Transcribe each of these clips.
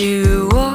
you.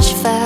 fresh fire.